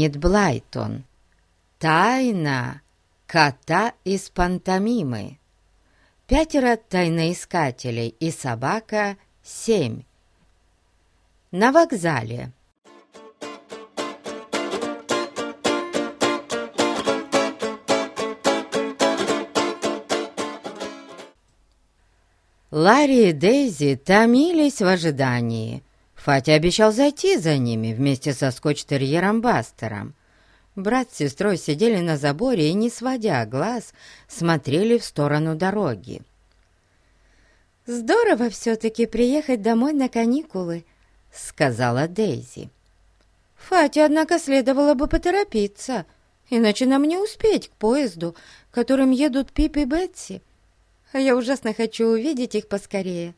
Эннет Блайтон. Тайна кота из пантомимы. Пятеро тайноискателей и собака — семь. На вокзале. Ларри и Дейзи томились в ожидании. Фати обещал зайти за ними вместе со скотч-терьером Бастером. Брат с сестрой сидели на заборе и, не сводя глаз, смотрели в сторону дороги. «Здорово все-таки приехать домой на каникулы», — сказала Дейзи. «Фати, однако, следовало бы поторопиться, иначе нам не успеть к поезду, которым едут Пип и Бетси а я ужасно хочу увидеть их поскорее.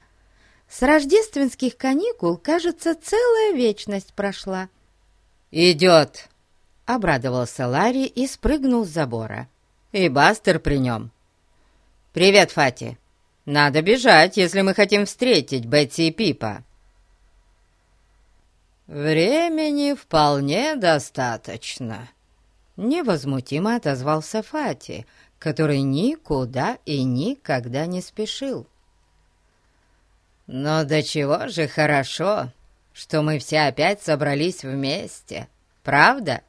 С рождественских каникул, кажется, целая вечность прошла». «Идет!» — обрадовался Ларри и спрыгнул с забора. «И Бастер при нем». «Привет, Фати! Надо бежать, если мы хотим встретить Бетси и Пипа». «Времени вполне достаточно», — невозмутимо отозвался Фати, — который никуда и никогда не спешил. «Но до чего же хорошо, что мы все опять собрались вместе, правда?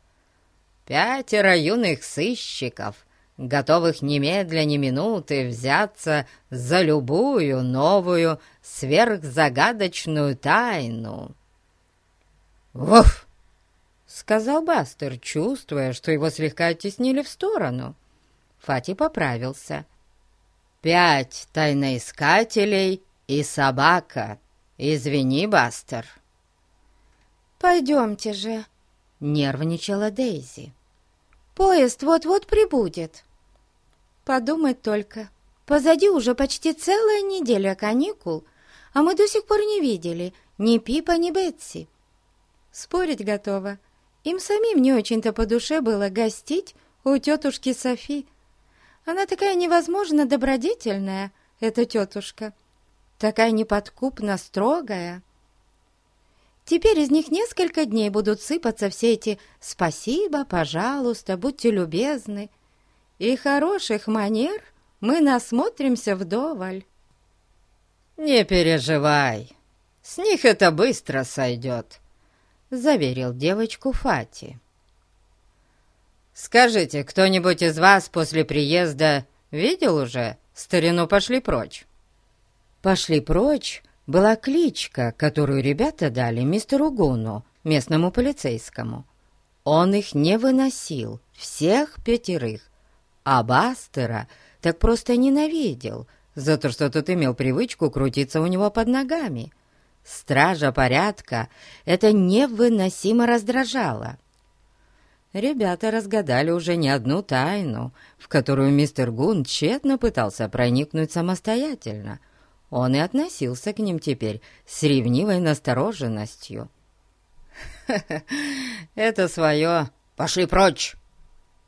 Пятеро юных сыщиков, готовых немедля ни минуты взяться за любую новую сверхзагадочную тайну». «Вуф!» — сказал Бастер, чувствуя, что его слегка оттеснили в сторону. Фати поправился. «Пять тайноискателей и собака. Извини, Бастер». «Пойдемте же», — нервничала Дейзи. «Поезд вот-вот прибудет». «Подумать только, позади уже почти целая неделя каникул, а мы до сих пор не видели ни Пипа, ни Бетси. Спорить готова. Им самим не очень-то по душе было гостить у тетушки Софи, она такая невозможно добродетельная, эта тетушка. Такая неподкупно строгая. Теперь из них несколько дней будут сыпаться все эти «спасибо», «пожалуйста», «будьте любезны». И хороших манер мы насмотримся вдоволь. «Не переживай, с них это быстро сойдет», — заверил девочку Фати. «Скажите, кто-нибудь из вас после приезда видел уже старину «Пошли прочь»?» «Пошли прочь» была кличка, которую ребята дали мистеру Гуну, местному полицейскому. Он их не выносил, всех пятерых, а Бастера так просто ненавидел за то, что тот имел привычку крутиться у него под ногами. Стража порядка это невыносимо раздражало. Ребята разгадали уже не одну тайну, в которую мистер Гун тщетно пытался проникнуть самостоятельно. Он и относился к ним теперь с ревнивой настороженностью. «Это свое! Пошли прочь!»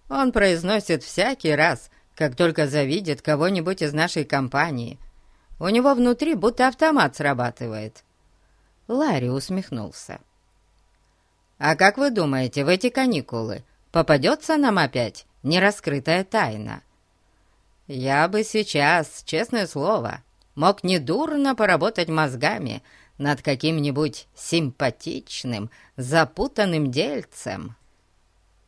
Он произносит всякий раз, как только завидит кого-нибудь из нашей компании. У него внутри будто автомат срабатывает. Ларри усмехнулся. А как вы думаете, в эти каникулы попадется нам опять нераскрытая тайна? Я бы сейчас, честное слово, мог недурно поработать мозгами над каким-нибудь симпатичным, запутанным дельцем».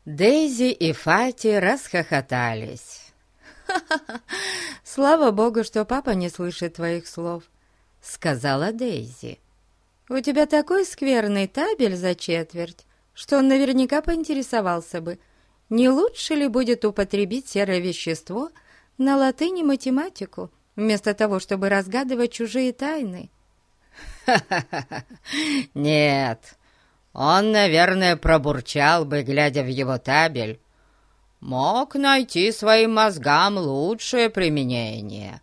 Дейзи и Фати расхохотались. «Ха-ха-ха! Слава богу, что папа не слышит твоих слов», — сказала Дейзи. У тебя такой скверный табель за четверть, что он наверняка поинтересовался бы, не лучше ли будет употребить серое вещество на латыни математику, вместо того, чтобы разгадывать чужие тайны. Нет, он, наверное, пробурчал бы, глядя в его табель. Мог найти своим мозгам лучшее применение.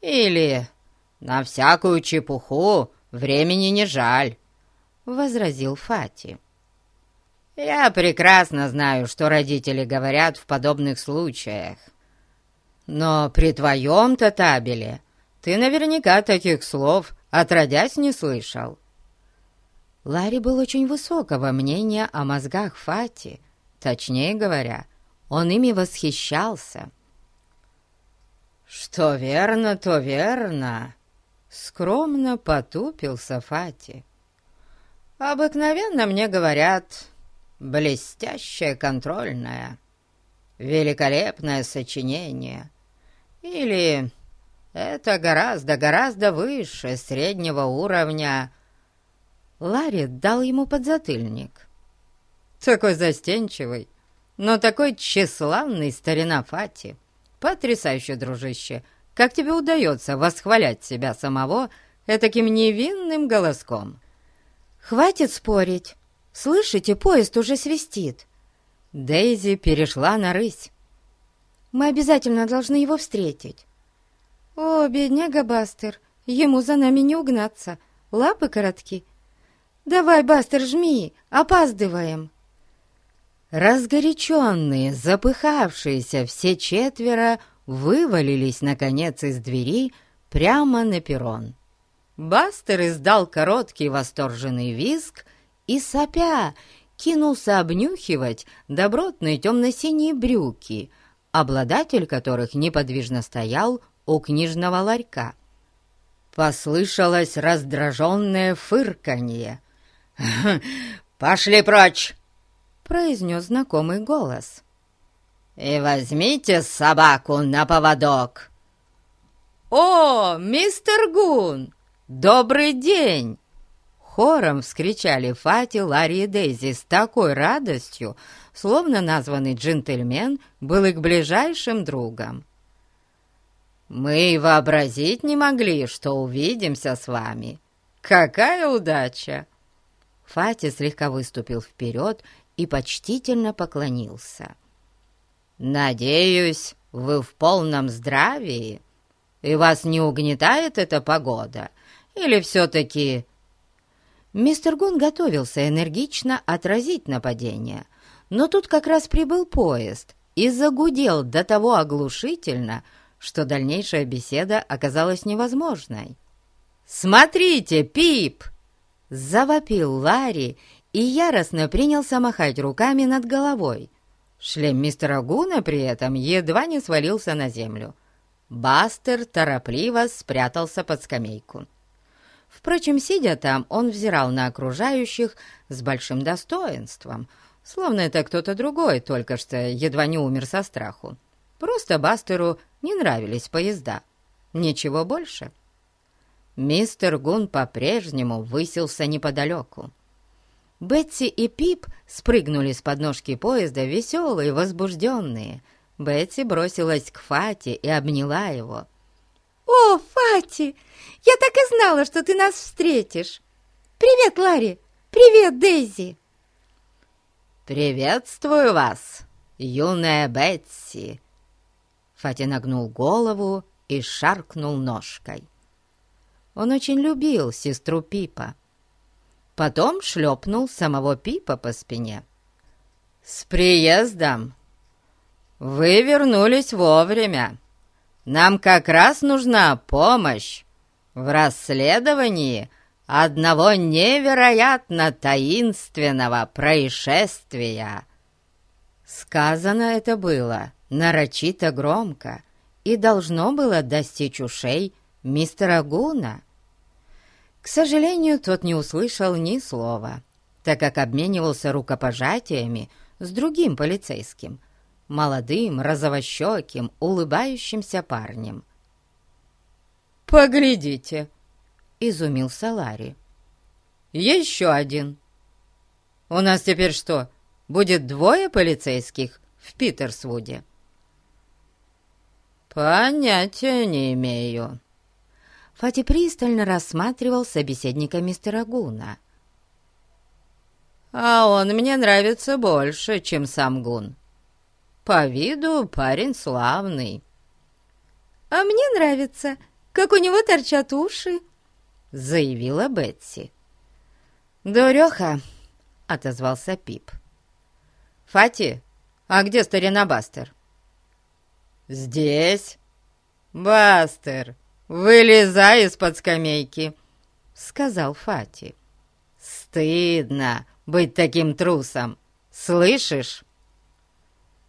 Или на всякую чепуху времени не жаль», — возразил Фати. «Я прекрасно знаю, что родители говорят в подобных случаях. Но при твоем-то табеле ты наверняка таких слов отродясь не слышал». Ларри был очень высокого мнения о мозгах Фати, Точнее говоря, он ими восхищался. «Что верно, то верно», — скромно потупился Фати. «Обыкновенно мне говорят, блестящее контрольное, великолепное сочинение, или это гораздо-гораздо выше среднего уровня». Ларри дал ему подзатыльник. Такой застенчивый, но такой тщеславный старина Фати. Потрясающе, дружище! Как тебе удается восхвалять себя самого таким невинным голоском?» «Хватит спорить! Слышите, поезд уже свистит!» Дейзи перешла на рысь. «Мы обязательно должны его встретить!» «О, бедняга Бастер, ему за нами не угнаться, лапы коротки!» «Давай, Бастер, жми, опаздываем!» Разгоряченные, запыхавшиеся все четверо вывалились, наконец, из двери прямо на перрон. Бастер издал короткий восторженный визг и, сопя, кинулся обнюхивать добротные темно-синие брюки, обладатель которых неподвижно стоял у книжного ларька. Послышалось раздраженное фырканье. «Пошли прочь!» произнес знакомый голос. «И возьмите собаку на поводок!» «О, мистер Гун! Добрый день!» Хором вскричали Фати, Ларри и Дейзи с такой радостью, словно названный джентльмен был их ближайшим другом. «Мы вообразить не могли, что увидимся с вами. Какая удача!» Фати слегка выступил вперед и почтительно поклонился. «Надеюсь, вы в полном здравии, и вас не угнетает эта погода, или все-таки...» Мистер Гун готовился энергично отразить нападение, но тут как раз прибыл поезд и загудел до того оглушительно, что дальнейшая беседа оказалась невозможной. «Смотрите, Пип!» — завопил Ларри и яростно принялся махать руками над головой. Шлем мистера Гуна при этом едва не свалился на землю. Бастер торопливо спрятался под скамейку. Впрочем, сидя там, он взирал на окружающих с большим достоинством, словно это кто-то другой только что едва не умер со страху. Просто Бастеру не нравились поезда. Ничего больше. Мистер Гун по-прежнему высился неподалеку. Бетси и Пип спрыгнули с подножки поезда, веселые, возбужденные. Бетси бросилась к Фати и обняла его. «О, Фати, я так и знала, что ты нас встретишь! Привет, Ларри! Привет, Дейзи!» «Приветствую вас, юная Бетси!» Фати нагнул голову и шаркнул ножкой. Он очень любил сестру Пипа потом шлепнул самого Пипа по спине. «С приездом! Вы вернулись вовремя. Нам как раз нужна помощь в расследовании одного невероятно таинственного происшествия». Сказано это было нарочито громко и должно было достичь ушей мистера Гуна. К сожалению, тот не услышал ни слова, так как обменивался рукопожатиями с другим полицейским, молодым, розовощеким, улыбающимся парнем. «Поглядите!» — изумился Ларри. «Еще один! У нас теперь что, будет двое полицейских в Питерсвуде?» «Понятия не имею», Фати пристально рассматривал собеседника мистера Гуна. «А он мне нравится больше, чем сам Гун. По виду парень славный». «А мне нравится, как у него торчат уши», — заявила Бетси. «Дуреха», — отозвался Пип. «Фати, а где старина Бастер?» «Здесь». «Бастер, «Вылезай из-под скамейки», — сказал Фати. «Стыдно быть таким трусом, слышишь?»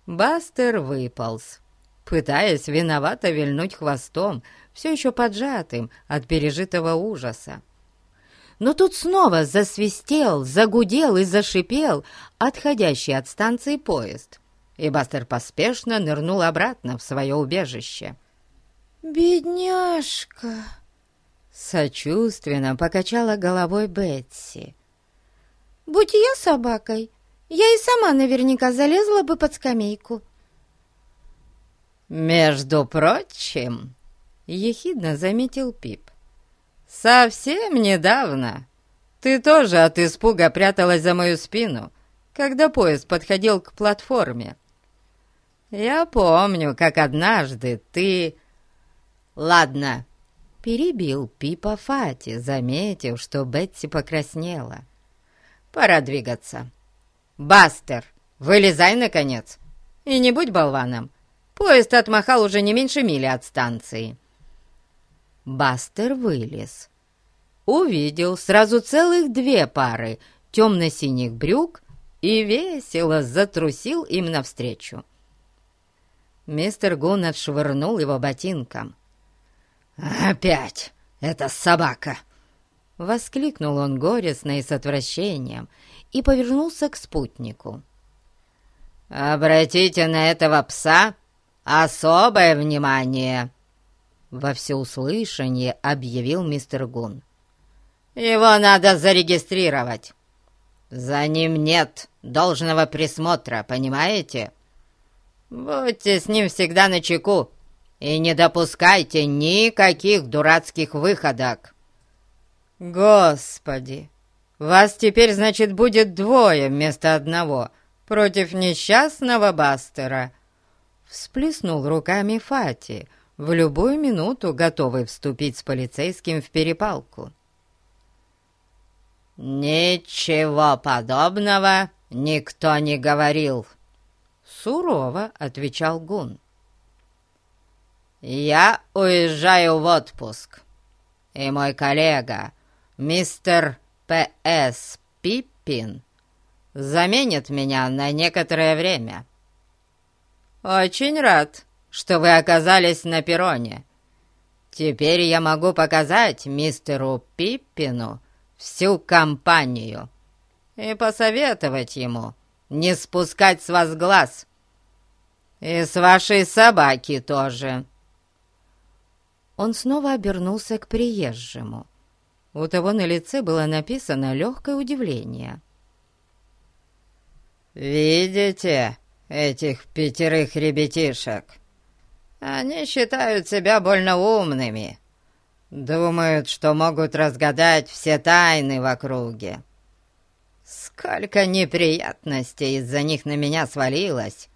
Бастер выполз, пытаясь виновато вильнуть хвостом, все еще поджатым от пережитого ужаса. Но тут снова засвистел, загудел и зашипел отходящий от станции поезд, и Бастер поспешно нырнул обратно в свое убежище. «Бедняжка!» Сочувственно покачала головой Бетси. «Будь я собакой, я и сама наверняка залезла бы под скамейку». «Между прочим», — ехидно заметил Пип, «совсем недавно ты тоже от испуга пряталась за мою спину, когда поезд подходил к платформе. Я помню, как однажды ты...» «Ладно», — перебил Пипа Фати, заметив, что Бетси покраснела. «Пора двигаться. Бастер, вылезай, наконец, и не будь болваном. Поезд отмахал уже не меньше мили от станции». Бастер вылез. Увидел сразу целых две пары темно-синих брюк и весело затрусил им навстречу. Мистер Гун отшвырнул его ботинком. «Опять эта собака!» Воскликнул он горестно и с отвращением и повернулся к спутнику. «Обратите на этого пса особое внимание!» Во всеуслышание объявил мистер Гун. «Его надо зарегистрировать. За ним нет должного присмотра, понимаете? Будьте с ним всегда на чеку и не допускайте никаких дурацких выходок». «Господи! Вас теперь, значит, будет двое вместо одного против несчастного Бастера!» Всплеснул руками Фати, в любую минуту готовый вступить с полицейским в перепалку. «Ничего подобного никто не говорил», — сурово отвечал Гун. «Я уезжаю в отпуск, и мой коллега, мистер П.С. Пиппин, заменит меня на некоторое время. Очень рад, что вы оказались на перроне. Теперь я могу показать мистеру Пиппину всю компанию и посоветовать ему не спускать с вас глаз. И с вашей собаки тоже». Он снова обернулся к приезжему. У того на лице было написано легкое удивление. «Видите этих пятерых ребятишек? Они считают себя больно умными. Думают, что могут разгадать все тайны в округе. Сколько неприятностей из-за них на меня свалилось!»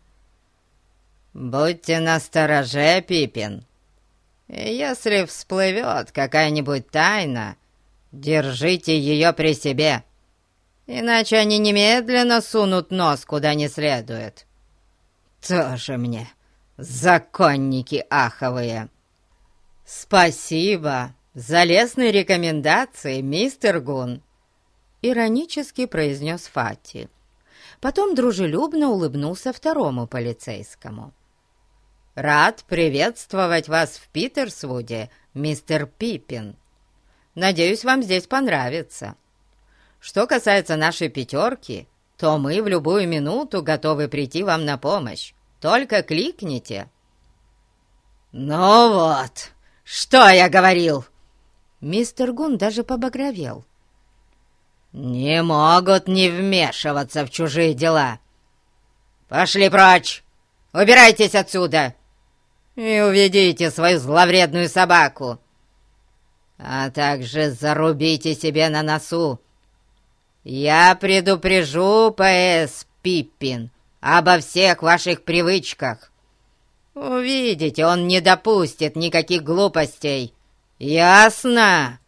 «Будьте настороже, Пипин!» Если всплывет какая-нибудь тайна, держите ее при себе, иначе они немедленно сунут нос куда не следует. Тоже мне законники аховые. Спасибо за лестные рекомендации, мистер Гун, иронически произнес Фати. Потом дружелюбно улыбнулся второму полицейскому. «Рад приветствовать вас в Питерсвуде, мистер Пиппин. Надеюсь, вам здесь понравится. Что касается нашей пятерки, то мы в любую минуту готовы прийти вам на помощь. Только кликните». «Ну вот, что я говорил!» Мистер Гун даже побагровел. «Не могут не вмешиваться в чужие дела. Пошли прочь! Убирайтесь отсюда!» и уведите свою зловредную собаку. А также зарубите себе на носу. Я предупрежу П.С. Пиппин обо всех ваших привычках. Увидите, он не допустит никаких глупостей. Ясно?»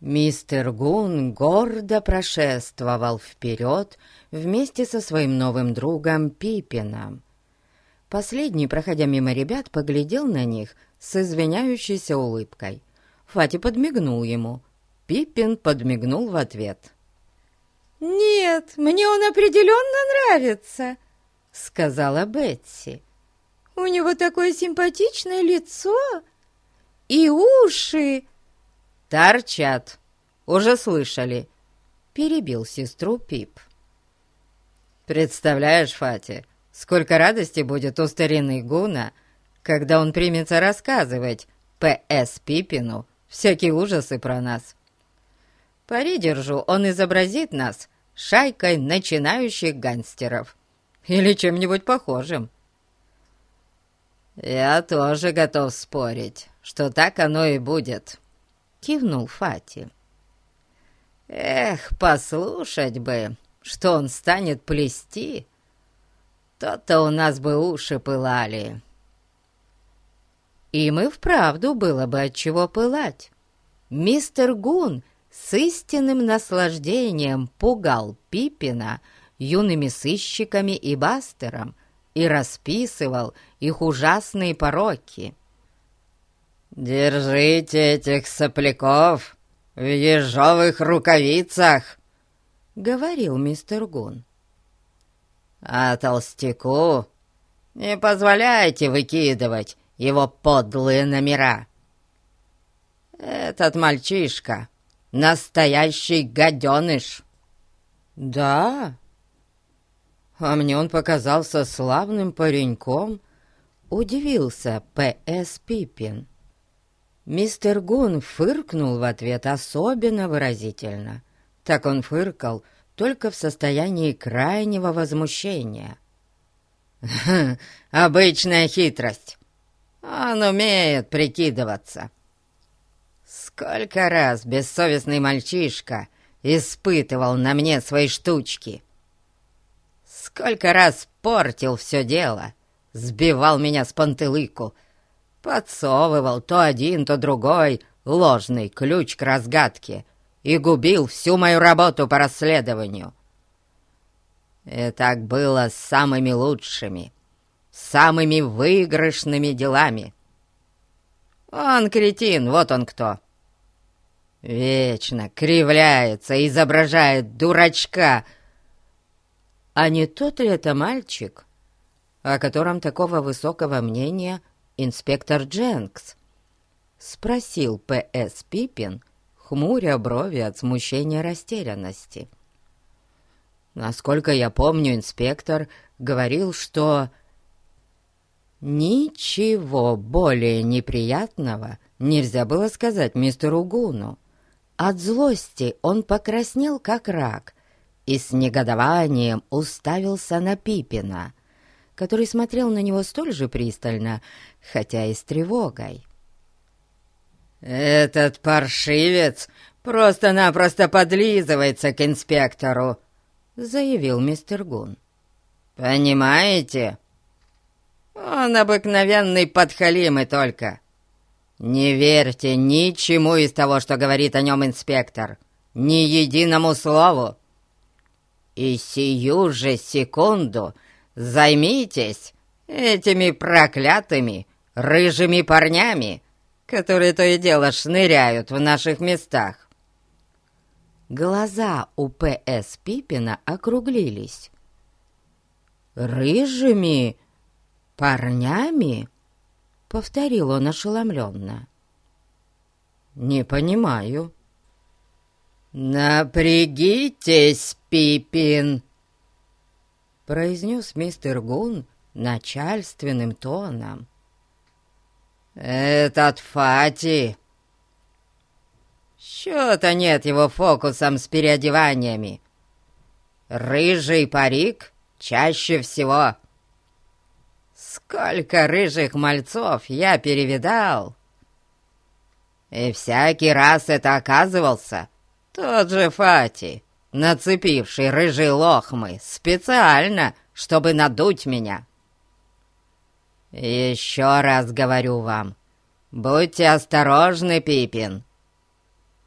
Мистер Гун гордо прошествовал вперед вместе со своим новым другом Пиппином. Последний, проходя мимо ребят, поглядел на них с извиняющейся улыбкой. Фати подмигнул ему. Пиппин подмигнул в ответ. «Нет, мне он определенно нравится!» — сказала Бетси. «У него такое симпатичное лицо и уши!» «Торчат, уже слышали», — перебил сестру Пип. «Представляешь, Фати, сколько радости будет у старины Гуна, когда он примется рассказывать П.С. Пипину всякие ужасы про нас. Пари держу, он изобразит нас шайкой начинающих гангстеров или чем-нибудь похожим. «Я тоже готов спорить, что так оно и будет», — кивнул Фати. «Эх, послушать бы, что он станет плести, то-то у нас бы уши пылали». Им и вправду было бы от чего пылать. Мистер Гун с истинным наслаждением пугал Пиппина юными сыщиками и бастером и расписывал их ужасные пороки. «Держите этих сопляков в ежовых рукавицах!» — говорил мистер Гун. «А толстяку не позволяйте выкидывать его подлые номера. Этот мальчишка — настоящий гаденыш. Да, а мне он показался славным пареньком, удивился П.С. Пиппин. Мистер Гун фыркнул в ответ особенно выразительно. Так он фыркал только в состоянии крайнего возмущения. «Обычная хитрость. Он умеет прикидываться. Сколько раз бессовестный мальчишка испытывал на мне свои штучки. Сколько раз портил все дело, сбивал меня с пантелыку, подсовывал то один, то другой ложный ключ к разгадке и губил всю мою работу по расследованию. И так было с самыми лучшими, самыми выигрышными делами. Он кретин, вот он кто. Вечно кривляется, изображает дурачка. А не тот ли это мальчик, о котором такого высокого мнения инспектор Дженкс? Спросил П.С. Пиппин, хмуря брови от смущения растерянности. Насколько я помню, инспектор говорил, что Ничего более неприятного нельзя было сказать мистеру Гуну. От злости он покраснел, как рак, и с негодованием уставился на Пипина, который смотрел на него столь же пристально, хотя и с тревогой. «Этот паршивец просто-напросто подлизывается к инспектору», — заявил мистер Гун. «Понимаете?» Он обыкновенный подхалим и только. Не верьте ничему из того, что говорит о нем инспектор, ни единому слову. И сию же секунду займитесь этими проклятыми рыжими парнями, которые то и дело шныряют в наших местах. Глаза у П.С. Пипина округлились. «Рыжими?» «Парнями?» — повторил он ошеломленно. «Не понимаю». «Напрягитесь, Пипин!» — произнес мистер Гун начальственным тоном. «Этот Фати...» «Счета нет его фокусом с переодеваниями. Рыжий парик чаще всего Сколько рыжих мальцов я перевидал! И всякий раз это оказывался тот же Фати, нацепивший рыжие лохмы специально, чтобы надуть меня. Еще раз говорю вам, будьте осторожны, Пипин.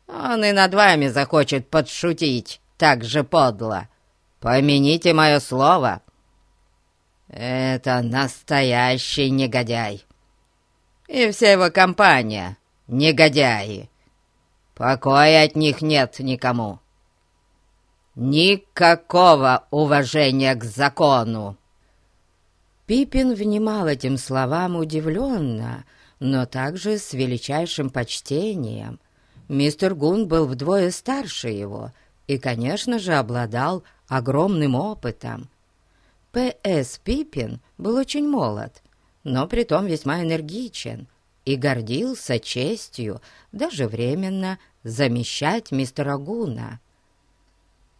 Он и над вами захочет подшутить так же подло. Помяните мое слово, это настоящий негодяй. И вся его компания — негодяи. Покоя от них нет никому. Никакого уважения к закону. Пипин внимал этим словам удивленно, но также с величайшим почтением. Мистер Гун был вдвое старше его и, конечно же, обладал огромным опытом. П.С. Пипин был очень молод, но притом весьма энергичен и гордился честью даже временно замещать мистера Гуна.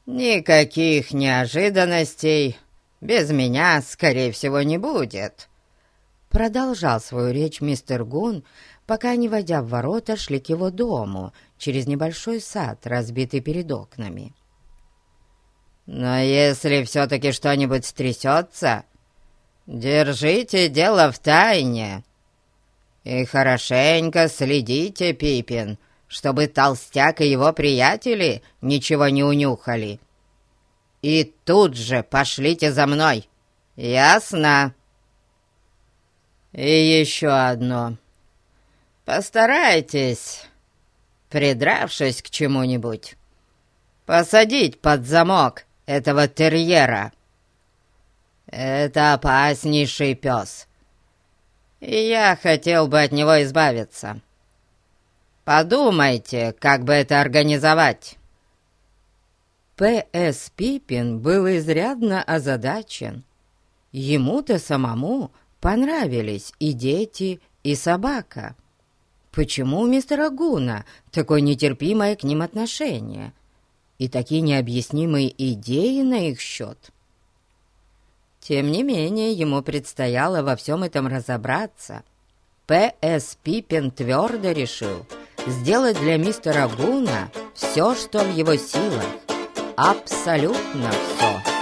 «Никаких неожиданностей без меня, скорее всего, не будет», — продолжал свою речь мистер Гун, пока, не войдя в ворота, шли к его дому через небольшой сад, разбитый перед окнами. «Но если все-таки что-нибудь стрясется, держите дело в тайне и хорошенько следите, Пипин, чтобы толстяк и его приятели ничего не унюхали. И тут же пошлите за мной, ясно?» «И еще одно. Постарайтесь, придравшись к чему-нибудь, посадить под замок этого терьера. Это опаснейший пес, и я хотел бы от него избавиться. Подумайте, как бы это организовать». П.С. Пипин был изрядно озадачен. Ему-то самому понравились и дети, и собака. Почему у мистера Гуна такое нетерпимое к ним отношение и такие необъяснимые идеи на их счет? Тем не менее, ему предстояло во всем этом разобраться. П.С. Пиппин твердо решил сделать для мистера Гуна все, что в его силах. Абсолютно все.